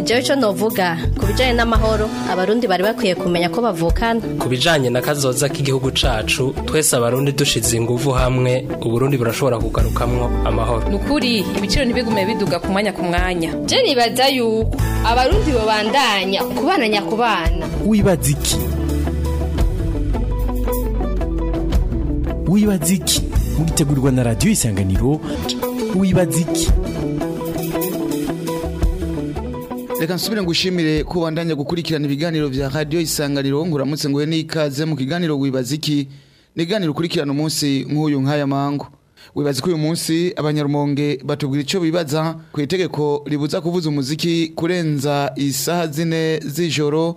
njyewe icyo novuga ku bijyanye n'amahoro abarundi bari bakwiye kumenya ko bavukana ku bijanye na kazoza k'igihugu cacu twese abarundi dushize ingufu hamwe uburundi burashobora kugarukamwo amahoro ni ukuri ibiciro ntibigume biduga ku mwanya ku mwanya byo nibaza yuko abarundi babandanya kubana nyakubana wibaza iki wibaza iki muritegurirwa na radiyo isanganiro wibaza iki reka nsubire ngushimire ko gukurikirana ibiganiro vya radio isanganiro nguramutse nguhe n'ikaze mu kiganiro wibaza iki niganiro ukurikirana umunsi nk'uyu nk'aya mangu wibaza ko uyu munsi abanyarumonge batubwira icyo bibaza ku itegeko ribuza kuvuza umuziki kurenza isaha zine z'ijoro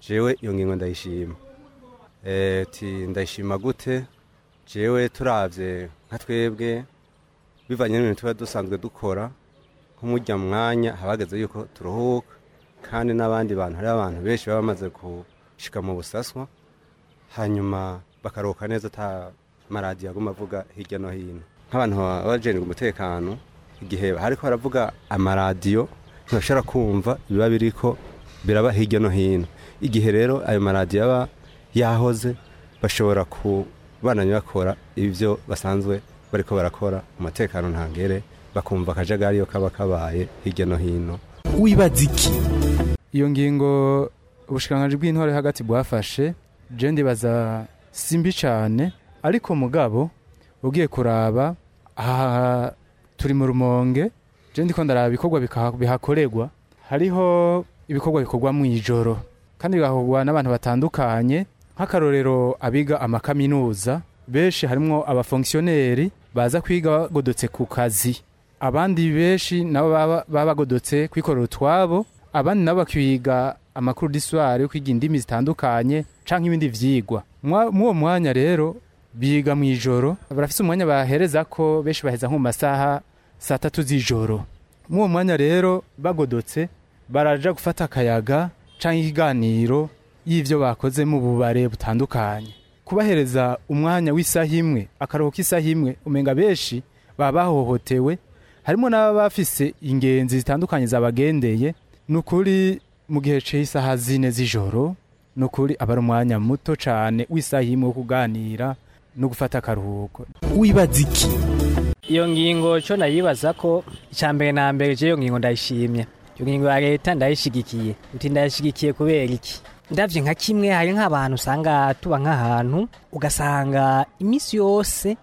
jewe iyo ngingo ndayishima eh, ndayishima gute jewe turabye nka twebwe bivanye n'ibintu tuba dusanzwe dukora nk'umujya mwanya habageze yuko turuhuka kandi n'abandi bantu hari abantu benshi baba bamaze gushyika mu busaswa hanyuma bakaruhuka neza ata maradiyo aguma avuga hirya no hino nk'abantu bajenga umutekano igihe ariko baravuga amaradiyo ntibashobora kumva biba biri ko biraba hirya no hino igihe rero ayo maradiyo aba yahoze bashobora kubananya bakora ibyo basanzwe bari ko barakora umutekano ntangere bakumva akajagari yo kaba kabaye hirya no hino wibaza iki iyo ngingo ubushikanganje bw'intore hagati bwafashe je baza simbi cyane ariko mugabo ugiye kuraba aha turi mu rumonge je ndiko ndaraba ibikorwa bihakorerwa hariho ibikorwa bikorwa mu ijoro kandi bigakorwa n'abantu batandukanye nk'akarorero abiga amakaminuza benshi harimo abafongisiyoneri baza kwiga bagodotse ku kazi abandi benshi nabo baba bagodotse kwikorera utwabo abandi nabo bakiga amakuru diswari yo kwiga indimi zitandukanye cyangwa ibindi byigwa muri uwo mwanya rero biga mu ijoro barafite umwanya bahereza ko benshi baheza nko mu masaha saa tatu z'ijoro muri uwo mwanya rero bagodotse baraja gufata akayaga cyangwa ikiganiro y'ibyo bakoze mu bubare butandukanye kubahereza umwanya w'isaha imwe akaruhuko isaha imwe umenga benshi baba bahohotewe harimo n'ababa bafise ingenzi zitandukanye zabagendeye ni ukuri mu gihe cy'isaha zine z'ijoro ni ukuri aba ari umwanya muto cyane w'isaha imwe wo kuganira no gufata akaruhuko wibaza iki iyo ngingo cyo nayibaza ko icya mbere na mbere iyo ngingo ndayishimye iyo ngingo ya leta ndayishyigikiye uti ndayishyigikiye kubera iki ndabyo nka kimwe hari nk'abantu usanga tuba nk'ahantu ugasanga iminsi yose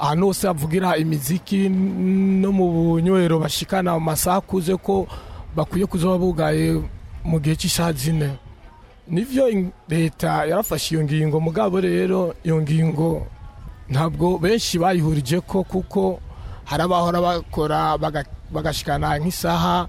ahantu hose havugira imiziki no mu bunywero bashikana mu masaha akuze ko bakwiye kuzoba bugaye mu gihe cy'isaha zine nibyo leta yarafashe iyo ngingo mugabo rero iyo ngingo ntabwo benshi bayihurije ko kuko hari abahora bakora bagashikana nk'isaha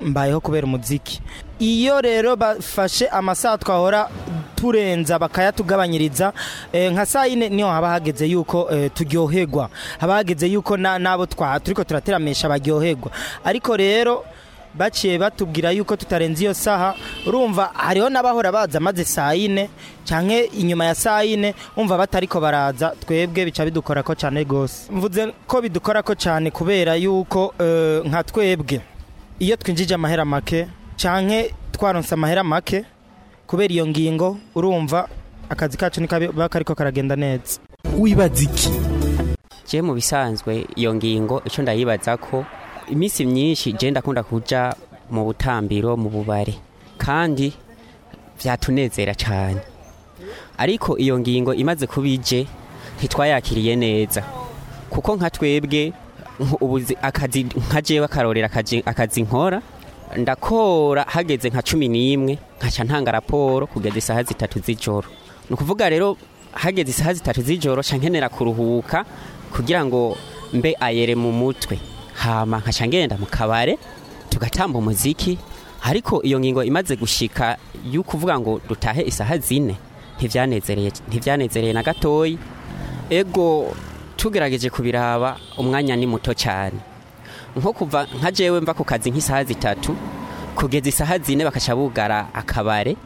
mbayeho kubera umuziki iyo rero bafashe amasaha twahora turenza bakayatugabanyiriza eh, nka saa yine niho haba hageze yuko eh, turyoherwa haba hageze yuko n'abo twaha turi ko turateramesha baryoherwa ariko rero baciye batubwira yuko tutarenze iyo saha urumva hariho n'abahora baza maze saa yine cyangwa inyuma ya saa yine wumva batari ko baraza twebwe bica bidukora ko cyane rwose mvuze ko bidukora ko cyane kubera yuko eh, nka twebwe iyo twinjije amahera make cyangwa twaronsa amahera make kubera iyo ngingo urumva akazi kacu ntikaba kariko karagenda neza wibaza iki mu bisanzwe iyo ngingo icyo ndayibaza ko imisi myinshi genda akunda kujya mu butambiro mu bubari kandi byatunezera cyane ariko iyo ngingo imaze kuba ije ntitwayakiriye neza kuko nka twebwe akazi nkajewe akarorera akazi nkora ndakora hageze nka cumi n'imwe nkaca ntanga raporo kugeza isaha zitatu z'ijoro ni ukuvuga rero hageze isaha zitatu z'ijoro nkenera kuruhuka kugira ngo mbe ayere mu mutwe hama nkaca ngenda mu kabare tugatamba umuziki ariko iyo ngingo imaze gushika yukuvuga ngo dutahe isaha zine ntivyanezereye ntivyanezereye na gatoyi ego tugerageje kubiraba umwanya ni muto cyane nko kuva nka jewe mva ku kazi nk'isaha zitatu kugeza isaha zine bakaca bugara akabare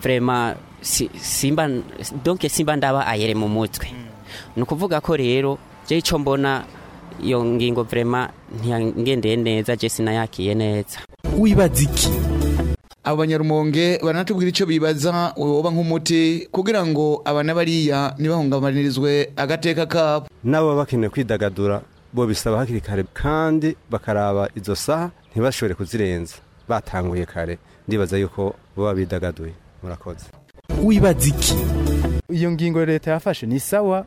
frema si, simba donc simba ndaba ayere mu mutwe mm. ni ukuvuga ko rero je ico mbona iyo ngingo vrema ntiyangendeye neza je sinayakiye neza wibaza iki abo banyarumonge baranatubwira icyo bibaza woba nk'umuti kugira ngo abana bariya ntibahungabanirizwe agateka kabo nabo baba bakeneye kwidagadura bo bisaba hakiri kare kandi bakaraba izo saha ntibashobore kuzirenza batanguye kare ndibaza yuko baba bidagaduye murakoze wibaza iki iyo ngingo leta yafashe ni isawa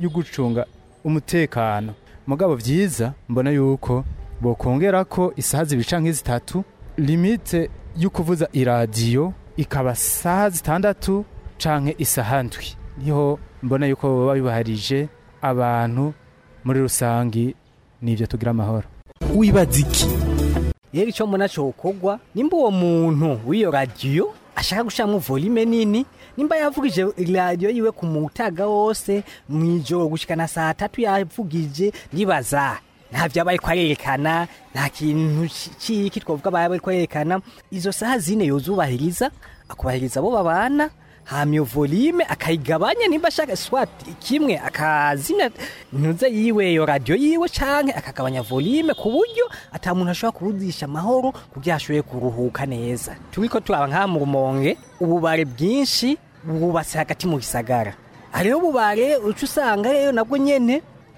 yo gucunga umutekano mugabo byiza mbona yuko bokongera ko isaha zibica nk'izitatu limite yo kuvuza iradiyo ikaba saha zitandatu canke isaha ndwi niho mbona yuko baba bibaharije abantu muri rusange nivyo tugira amahoro wibaza iki yeri ico mbona cokogwa nimba uwo muntu w'iyo radiyo ashaka gushyiramo volume nini nimba yavugije radiyo yiwe ku mutaga wose mu ijoro gushyikana saa tatu yavugije ribaza nta byo bari kwarerekana nta kintu cyiki twavuga bari kwerekana izo saha zine yuzubahiriza akubahiriza abo babana hamya volume akayigabanya nimba ashaka swati kimwe akazina ntuze yiwe yo radio yiwe canke akagabanya volume ku buryo atamuntu ashobora kurudisha amahoro kugira ashoboye kuruhuka neza turiko turaba nka murumonge ububare bwinshi bubatse hagati mu gisagara hariho ububare uca usanga rero nabwo nyene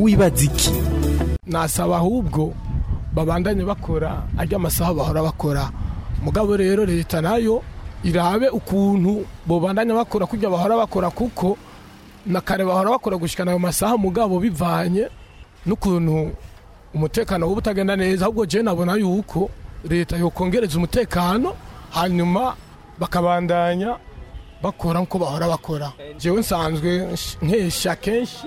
wibaza iki nasaba ahubwo babandanye bakora ajya amasaha bahora bakora mugabo rero leta nayo irabe ukuntu babandanye bakora kujya bahora bakora kuko na kare bahora bakora gushyikana ayo masaha mugabo bivanye n'ukuntu umutekano uba utagenda neza ahubwo je abona yuko leta yokongereza umutekano hanyuma bakabandanya bakora nko bahora bakora njyewe nsanzwe nkesha kenshi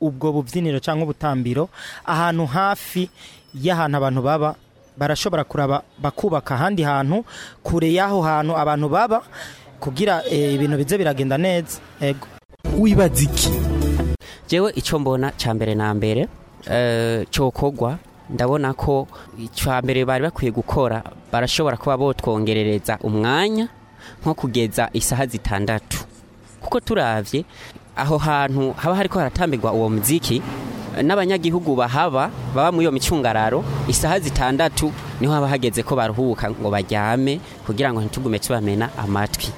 ubwo bubyiniro cyangwa ubutambiro ahantu hafi y'ahantu abantu baba barashobora kuraba bakubaka ahandi hantu kure y'aho hantu abantu baba kugira eh, ibintu bize biragenda neza wibaza iki ngewe icyo mbona cya mbere na mbere eh, cyokogwa ndabona ko icya mbere bari bakwiye gukora barashobora kuba botwongerereza umwanya nko kugeza isaha zitandatu kuko turabye aho hantu haba hariko haratambirwa uwo muziki n'abanyagihugu bahaba baba muri iyo micungararo isaha zitandatu niho haba hageze ko baruhuka ngo baryame kugira ngo ntitugume tubamena amatwi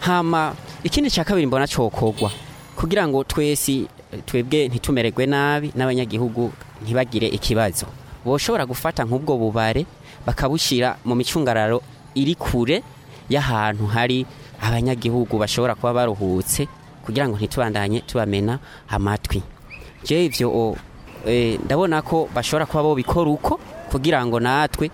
hama ikindi cya kabiri mbona cyokorwa kugira ngo twese twebwe ntitumeregwe nabi n'abanyagihugu ntibagire ikibazo boshobora gufata nk'ubwo bubare bakabushyira mu micungararo iri kure y'ahantu hari abanyagihugu bashobora kuba baruhutse kugira ngo ntitubandanye tubamena amatwi ibyo Eh, ndabona ko bashobora kuba bo bikora uko kugira ngo natwe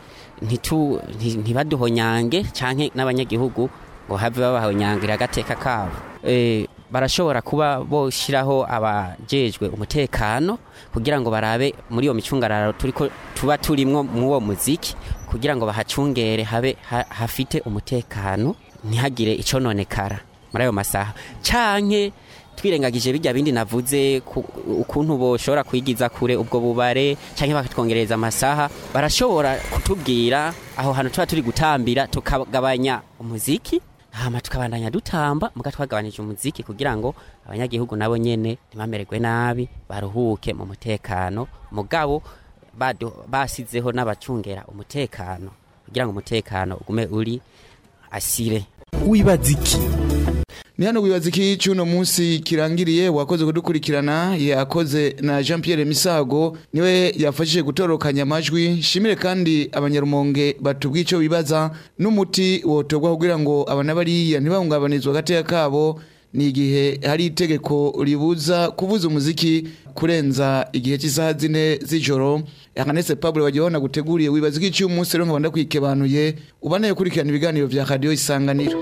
ntibaduhonyange cyane n'abanyagihugu ngo habe b’abahonyange agateka kabo eh, barashobora kuba boshyiraho abajejwe umutekano kugira ngo barabe muri iyo micungararo turi tuba turimo mu uwo muziki kugira ngo bahacungere habe hafite umutekano ntihagire icyo nonekara muri ayo masaha cyane twirengagije bijya bindi navuze ukuntu boshobora kwigiza kure ubwo bubare cyangwa bakatwongereza amasaha barashobora kutubwira aho hantu tuba turi gutambira tukagabanya umuziki hama tukabandanya dutamba muga twagabanije umuziki kugira ngo abanyagihugu nabo nyene ntibamererwe nabi baruhuke mu mutekano mugabo basizeho n'abacungera umutekano kugira ngo umutekano ugume uri asire wibaza iki ni hano wibaza iki cy'uno munsi kirangiriye wakoze kudukurikirana yakoze na jean Pierre misago niwe yafashije gutorokanya amajwi shimire kandi abanyarumonge batubwiye icyo wibaza n'umuti wotogwa kugira ngo abanabariya bariya ntibahungabanizwe agateya kabo ni igihe hari itegeko ribuza kuvuza umuziki kurenza igihe cy'isaha zine z'ijoro akanese Pablo wajyona guteguriye wibaza iki cy'umunsi rero nkabanda kwikebanuye ubaneye kurikirana ibiganiro bya radio isanganiro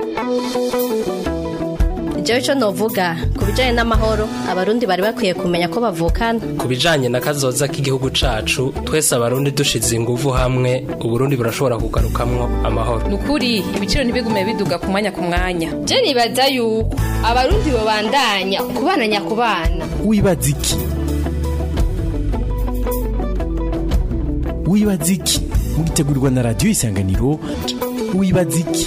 ibyo bico novuga ku bijanye n'amahoro abarundi bari bakwiye kumenya ko bavukana ku bijanye na kazoza k'igihugu cacu twese abarundi dushize ingufu hamwe uburundi burashobora kugarukamwo amahoro n’ukuri ibiciro ntibigume biduga ku mwanya ku mwanya byo nibaza yuko abarundi babandanya kubana nyakubana wibaza iki wibaza iki mugitegurirwa na radiyo isanganiro wibaza iki